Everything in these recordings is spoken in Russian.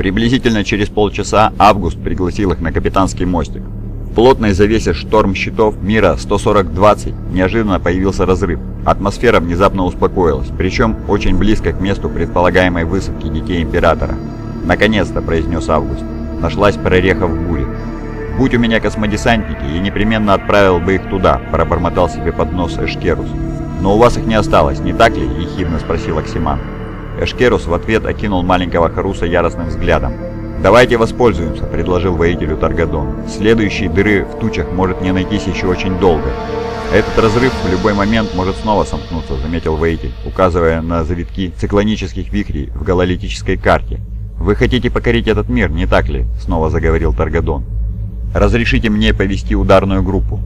Приблизительно через полчаса Август пригласил их на капитанский мостик. В плотной завесе шторм щитов мира 140-20 неожиданно появился разрыв. Атмосфера внезапно успокоилась, причем очень близко к месту предполагаемой высадки детей Императора. «Наконец-то», — произнес Август, — «нашлась прореха в буре». «Будь у меня космодесантники, я непременно отправил бы их туда», — пробормотал себе под нос Эшкерус. «Но у вас их не осталось, не так ли?» — ехидно спросил Оксиман. Эшкерус в ответ окинул маленького Харуса яростным взглядом. «Давайте воспользуемся», — предложил воителю Таргадон. «Следующей дыры в тучах может не найтись еще очень долго». «Этот разрыв в любой момент может снова сомкнуться», — заметил воитель, указывая на завитки циклонических вихрей в гололитической карте. «Вы хотите покорить этот мир, не так ли?» — снова заговорил Таргадон. «Разрешите мне повести ударную группу».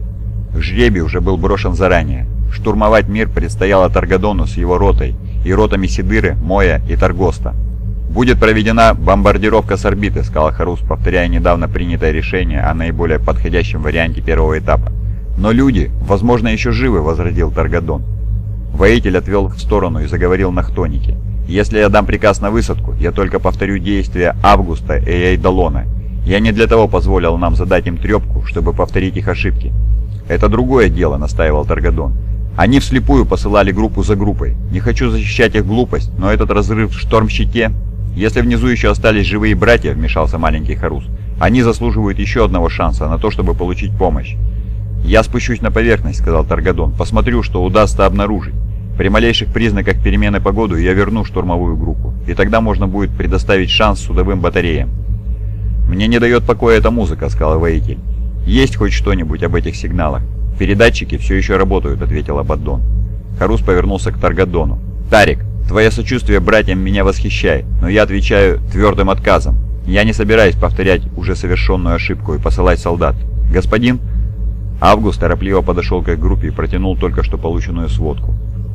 Жребий уже был брошен заранее. Штурмовать мир предстояло Таргадону с его ротой и ротами Сидыры, Моя и Таргоста. «Будет проведена бомбардировка с орбиты», — сказал Харус, повторяя недавно принятое решение о наиболее подходящем варианте первого этапа. «Но люди, возможно, еще живы», — возразил Таргадон. Воитель отвел в сторону и заговорил на хтонике. «Если я дам приказ на высадку, я только повторю действия Августа и Эйдалона. Я не для того позволил нам задать им трепку, чтобы повторить их ошибки». «Это другое дело», — настаивал Таргадон. Они вслепую посылали группу за группой. Не хочу защищать их глупость, но этот разрыв в штормщите «Если внизу еще остались живые братья», — вмешался маленький Харус, — «они заслуживают еще одного шанса на то, чтобы получить помощь». «Я спущусь на поверхность», — сказал Таргадон, — «посмотрю, что удастся обнаружить. При малейших признаках перемены погоды я верну штурмовую группу, и тогда можно будет предоставить шанс судовым батареям». «Мне не дает покоя эта музыка», — сказал воитель. «Есть хоть что-нибудь об этих сигналах?» «Передатчики все еще работают», — ответил Абаддон. Харус повернулся к Таргадону. «Тарик, Твое сочувствие братьям меня восхищает, но я отвечаю твердым отказом. Я не собираюсь повторять уже совершенную ошибку и посылать солдат. Господин...» Август торопливо подошел к их группе и протянул только что полученную сводку.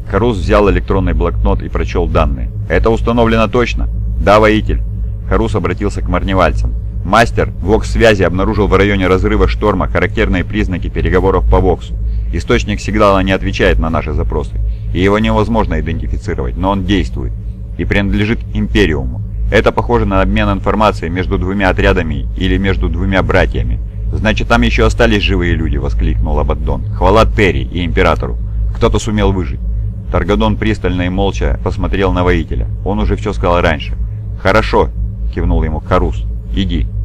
Харус взял электронный блокнот и прочел данные. «Это установлено точно?» «Да, воитель». Харус обратился к марневальцам. «Мастер, ВОКС-связи обнаружил в районе разрыва шторма характерные признаки переговоров по ВОКСу. Источник сигнала не отвечает на наши запросы и его невозможно идентифицировать, но он действует и принадлежит Империуму. Это похоже на обмен информацией между двумя отрядами или между двумя братьями. «Значит, там еще остались живые люди!» — воскликнул Абаддон. «Хвала Терри и Императору! Кто-то сумел выжить!» Таргадон пристально и молча посмотрел на воителя. Он уже все сказал раньше. «Хорошо!» — кивнул ему Харус. «Иди!»